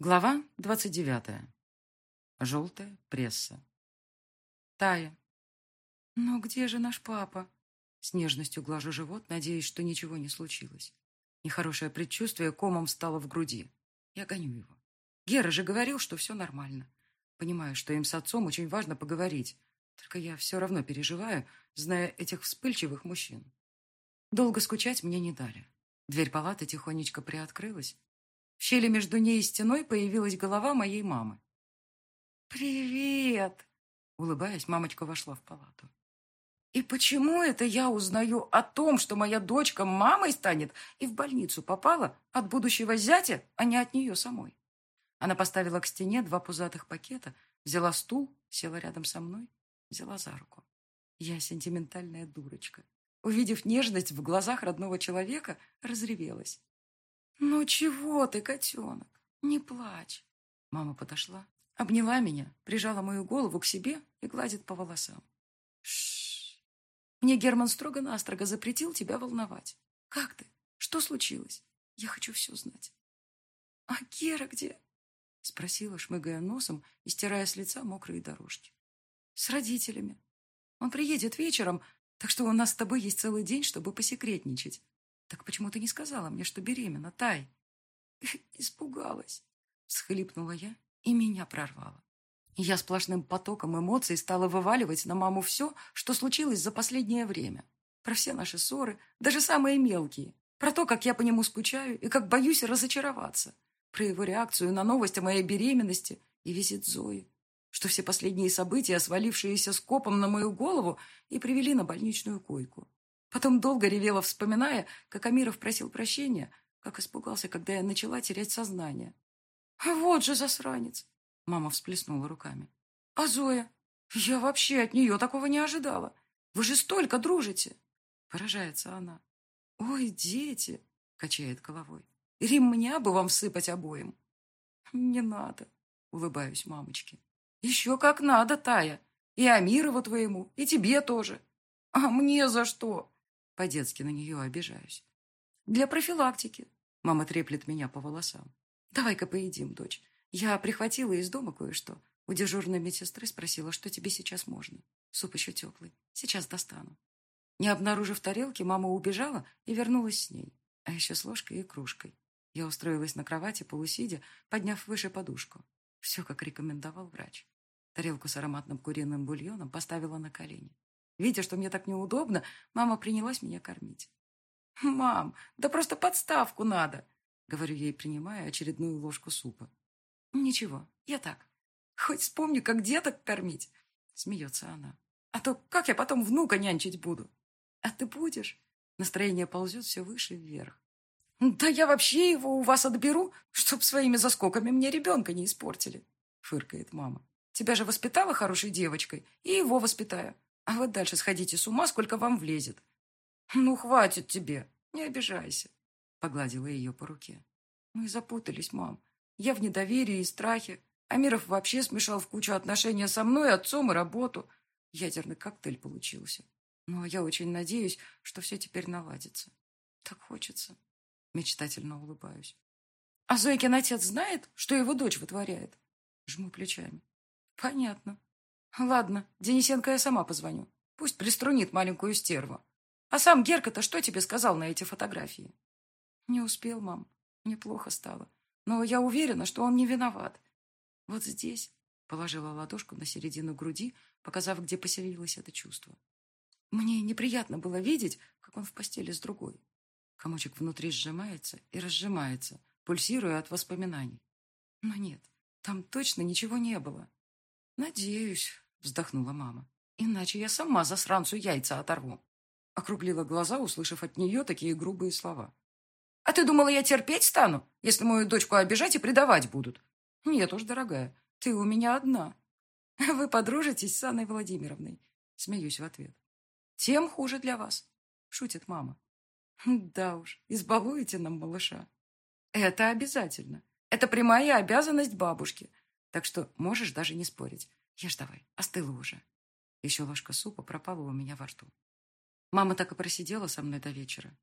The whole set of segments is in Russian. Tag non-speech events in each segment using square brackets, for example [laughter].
Глава двадцать девятая. Желтая пресса. Тая. «Но где же наш папа?» С нежностью глажу живот, надеясь, что ничего не случилось. Нехорошее предчувствие комом стало в груди. Я гоню его. Гера же говорил, что все нормально. Понимаю, что им с отцом очень важно поговорить. Только я все равно переживаю, зная этих вспыльчивых мужчин. Долго скучать мне не дали. Дверь палаты тихонечко приоткрылась. В щели между ней и стеной появилась голова моей мамы. «Привет!» Улыбаясь, мамочка вошла в палату. «И почему это я узнаю о том, что моя дочка мамой станет и в больницу попала от будущего зятя, а не от нее самой?» Она поставила к стене два пузатых пакета, взяла стул, села рядом со мной, взяла за руку. Я сентиментальная дурочка. Увидев нежность в глазах родного человека, разревелась. «Ну чего ты, котенок? Не плачь!» Мама подошла, обняла меня, прижала мою голову к себе и гладит по волосам. Шш. Мне Герман строго-настрого запретил тебя волновать. Как ты? Что случилось? Я хочу все знать. А Гера где? Спросила, шмыгая носом и стирая с лица мокрые дорожки. С родителями. Он приедет вечером, так что у нас с тобой есть целый день, чтобы посекретничать. Так почему ты не сказала мне, что беременна, Тай? [laughs] Испугалась. Схлипнула я, и меня прорвало. Я сплошным потоком эмоций стала вываливать на маму все, что случилось за последнее время. Про все наши ссоры, даже самые мелкие. Про то, как я по нему скучаю и как боюсь разочароваться. Про его реакцию на новость о моей беременности и визит Зои. Что все последние события, свалившиеся скопом на мою голову, и привели на больничную койку. Потом долго ревела, вспоминая, как Амиров просил прощения, как испугался, когда я начала терять сознание. «А вот же засранец!» Мама всплеснула руками. «А Зоя? Я вообще от нее такого не ожидала. Вы же столько дружите!» Поражается она. «Ой, дети!» — качает головой. «Ремня бы вам всыпать обоим!» «Не надо!» — улыбаюсь мамочке. «Еще как надо, Тая! И Амирову твоему, и тебе тоже!» «А мне за что?» По-детски на нее обижаюсь. Для профилактики. Мама треплет меня по волосам. Давай-ка поедим, дочь. Я прихватила из дома кое-что. У дежурной медсестры спросила, что тебе сейчас можно. Суп еще теплый. Сейчас достану. Не обнаружив тарелки, мама убежала и вернулась с ней. А еще с ложкой и кружкой. Я устроилась на кровати, полусидя, подняв выше подушку. Все, как рекомендовал врач. Тарелку с ароматным куриным бульоном поставила на колени. Видя, что мне так неудобно, мама принялась меня кормить. «Мам, да просто подставку надо!» — говорю ей, принимая очередную ложку супа. «Ничего, я так. Хоть вспомню, как деток кормить!» — смеется она. «А то как я потом внука нянчить буду?» «А ты будешь?» Настроение ползет все выше вверх. «Да я вообще его у вас отберу, чтоб своими заскоками мне ребенка не испортили!» — фыркает мама. «Тебя же воспитала хорошей девочкой, и его воспитаю. А вы дальше сходите с ума, сколько вам влезет. Ну, хватит тебе, не обижайся. Погладила ее по руке. Мы запутались, мам. Я в недоверии и страхе. Амиров вообще смешал в кучу отношения со мной, отцом и работу. Ядерный коктейль получился. Но я очень надеюсь, что все теперь наладится. Так хочется. Мечтательно улыбаюсь. А Зойкин отец знает, что его дочь вытворяет? Жму плечами. Понятно. Ладно, Денисенко я сама позвоню. Пусть приструнит маленькую стерву. А сам Герка-то что тебе сказал на эти фотографии? Не успел, мам. Мне плохо стало. Но я уверена, что он не виноват. Вот здесь положила ладошку на середину груди, показав, где поселилось это чувство. Мне неприятно было видеть, как он в постели с другой. Комочек внутри сжимается и разжимается, пульсируя от воспоминаний. Но нет, там точно ничего не было. Надеюсь, вздохнула мама. Иначе я сама засранцу яйца оторву. Округлила глаза, услышав от нее такие грубые слова. А ты думала, я терпеть стану, если мою дочку обижать и предавать будут? Нет уж, дорогая, ты у меня одна. Вы подружитесь с Анной Владимировной. Смеюсь в ответ. Тем хуже для вас, шутит мама. Да уж, избалуете нам малыша. Это обязательно. Это прямая обязанность бабушки. Так что можешь даже не спорить. Ешь давай, остыла уже. Еще ложка супа пропала у меня во рту. Мама так и просидела со мной до вечера.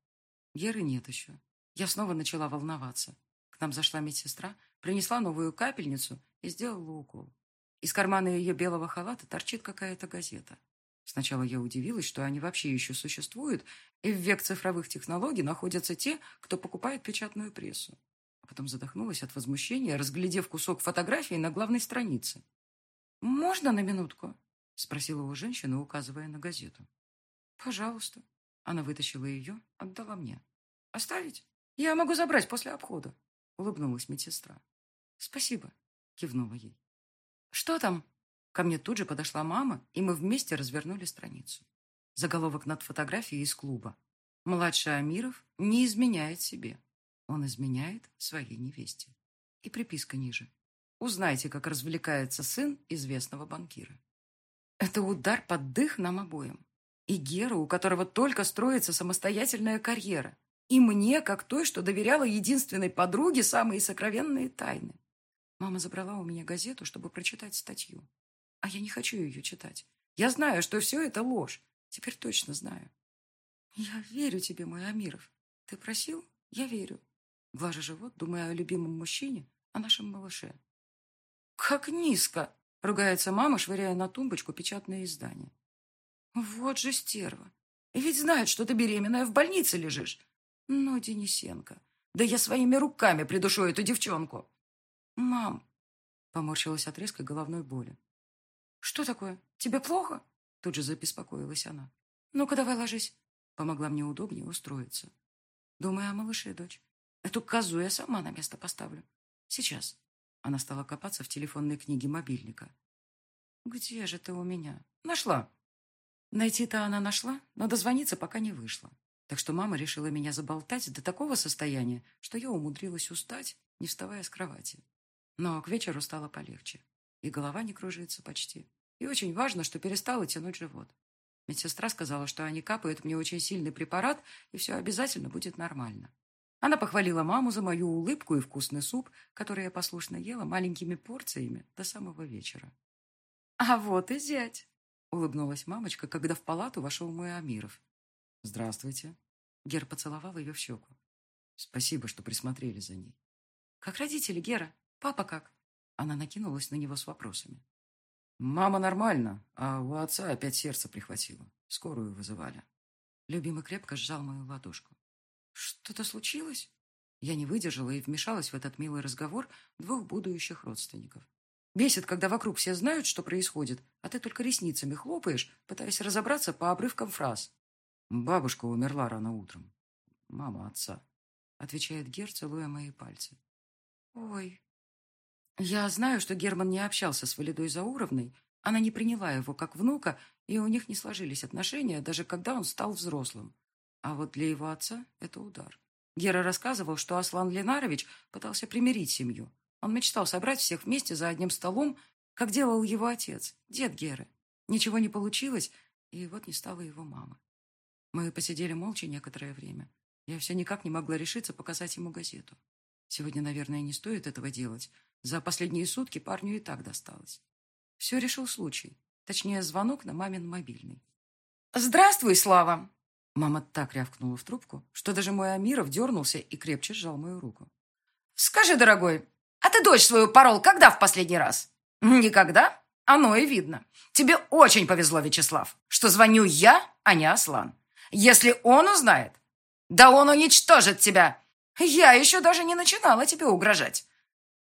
Геры нет еще. Я снова начала волноваться. К нам зашла медсестра, принесла новую капельницу и сделала укол. Из кармана ее белого халата торчит какая-то газета. Сначала я удивилась, что они вообще еще существуют, и в век цифровых технологий находятся те, кто покупает печатную прессу. А потом задохнулась от возмущения, разглядев кусок фотографии на главной странице. «Можно на минутку?» — спросила у женщины, указывая на газету. «Пожалуйста». Она вытащила ее, отдала мне. «Оставить? Я могу забрать после обхода», — улыбнулась медсестра. «Спасибо», — кивнула ей. «Что там?» Ко мне тут же подошла мама, и мы вместе развернули страницу. Заголовок над фотографией из клуба. «Младший Амиров не изменяет себе. Он изменяет своей невесте». И приписка ниже. Узнайте, как развлекается сын известного банкира. Это удар под дых нам обоим. И Геру, у которого только строится самостоятельная карьера. И мне, как той, что доверяла единственной подруге самые сокровенные тайны. Мама забрала у меня газету, чтобы прочитать статью. А я не хочу ее читать. Я знаю, что все это ложь. Теперь точно знаю. Я верю тебе, мой Амиров. Ты просил? Я верю. Глажа живот, думая о любимом мужчине, о нашем малыше. Как низко! Ругается мама, швыряя на тумбочку печатное издание. Вот же стерва. И ведь знает, что ты беременная в больнице лежишь. Но, Денисенко, да я своими руками придушу эту девчонку. Мам, поморщилась от резкой головной боли. Что такое? Тебе плохо? Тут же забеспокоилась она. Ну-ка, давай ложись. Помогла мне удобнее устроиться. Думаю о малыше, дочь. Эту козу я сама на место поставлю. Сейчас. Она стала копаться в телефонной книге мобильника. «Где же ты у меня?» «Нашла». Найти-то она нашла, но дозвониться пока не вышло. Так что мама решила меня заболтать до такого состояния, что я умудрилась устать, не вставая с кровати. Но к вечеру стало полегче. И голова не кружится почти. И очень важно, что перестала тянуть живот. Медсестра сказала, что они капают мне очень сильный препарат, и все обязательно будет нормально. Она похвалила маму за мою улыбку и вкусный суп, который я послушно ела маленькими порциями до самого вечера. «А вот и зять!» — улыбнулась мамочка, когда в палату вошел мой Амиров. «Здравствуйте!» — Гер поцеловал ее в щеку. «Спасибо, что присмотрели за ней». «Как родители, Гера? Папа как?» Она накинулась на него с вопросами. «Мама нормально, а у отца опять сердце прихватило. Скорую вызывали». Любимый крепко сжал мою ладошку. Что-то случилось? Я не выдержала и вмешалась в этот милый разговор двух будущих родственников. Бесит, когда вокруг все знают, что происходит, а ты только ресницами хлопаешь, пытаясь разобраться по обрывкам фраз. Бабушка умерла рано утром. Мама отца. Отвечает Гер, целуя мои пальцы. Ой. Я знаю, что Герман не общался с Валидой Зауровной. Она не приняла его как внука, и у них не сложились отношения, даже когда он стал взрослым. А вот для его отца это удар. Гера рассказывал, что Аслан Ленарович пытался примирить семью. Он мечтал собрать всех вместе за одним столом, как делал его отец, дед Геры. Ничего не получилось, и вот не стало его мамы. Мы посидели молча некоторое время. Я все никак не могла решиться показать ему газету. Сегодня, наверное, не стоит этого делать. За последние сутки парню и так досталось. Все решил случай. Точнее, звонок на мамин мобильный. «Здравствуй, Слава!» Мама так рявкнула в трубку, что даже мой Амиров дернулся и крепче сжал мою руку. «Скажи, дорогой, а ты дочь свою порол когда в последний раз?» «Никогда? Оно и видно. Тебе очень повезло, Вячеслав, что звоню я, а не Аслан. Если он узнает, да он уничтожит тебя. Я еще даже не начинала тебе угрожать».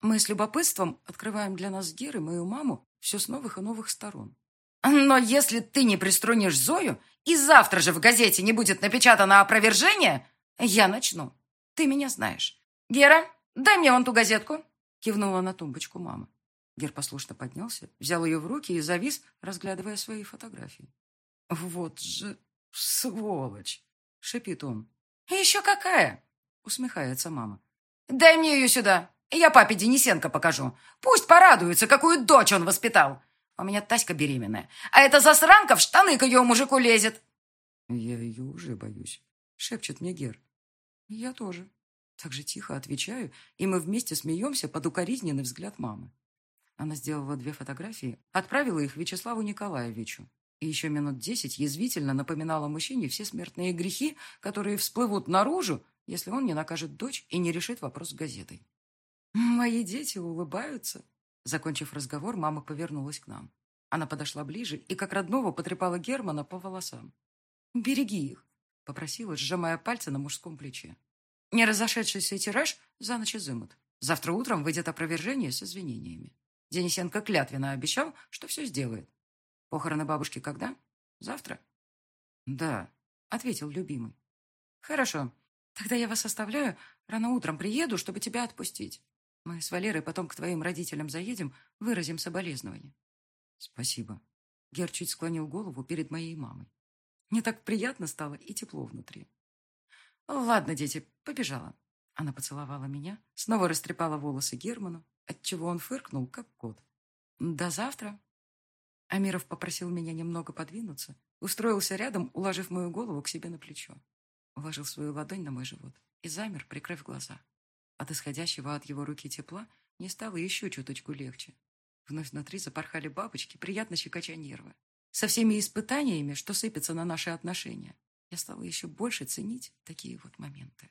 Мы с любопытством открываем для нас Геры, мою маму, все с новых и новых сторон. «Но если ты не приструнишь Зою и завтра же в газете не будет напечатано опровержение, я начну. Ты меня знаешь. Гера, дай мне вон ту газетку. Кивнула на тумбочку мама. Гер послушно поднялся, взял ее в руки и завис, разглядывая свои фотографии. «Вот же сволочь!» — шипит он. «Еще какая?» — усмехается мама. «Дай мне ее сюда, я папе Денисенко покажу. Пусть порадуется, какую дочь он воспитал. У меня Таська беременная. А эта засранка в штаны к ее мужику лезет. Я ее уже боюсь, шепчет мне Гер. Я тоже. Так же тихо отвечаю, и мы вместе смеемся под укоризненный взгляд мамы. Она сделала две фотографии, отправила их Вячеславу Николаевичу. И еще минут десять язвительно напоминала мужчине все смертные грехи, которые всплывут наружу, если он не накажет дочь и не решит вопрос с газетой. мои дети улыбаются. Закончив разговор, мама повернулась к нам. Она подошла ближе и, как родного, потрепала Германа по волосам. «Береги их», — попросила, сжимая пальцы на мужском плече. «Не разошедшийся тираж за ночь изымут. Завтра утром выйдет опровержение с извинениями. Денисенко клятвенно обещал, что все сделает. Похороны бабушки когда? Завтра?» «Да», — ответил любимый. «Хорошо. Тогда я вас оставляю. Рано утром приеду, чтобы тебя отпустить. Мы с Валерой потом к твоим родителям заедем, выразим соболезнования. Спасибо. Гер чуть склонил голову перед моей мамой. Мне так приятно стало и тепло внутри. Ладно, дети, побежала. Она поцеловала меня, снова растрепала волосы Герману, отчего он фыркнул, как кот. До завтра. Амиров попросил меня немного подвинуться, устроился рядом, уложив мою голову к себе на плечо. Уложил свою ладонь на мой живот и замер, прикрыв глаза. От исходящего от его руки тепла не стало еще чуточку легче. Вновь внутри запорхали бабочки, приятно щекоча нервы. Со всеми испытаниями, что сыпятся на наши отношения, я стала еще больше ценить такие вот моменты.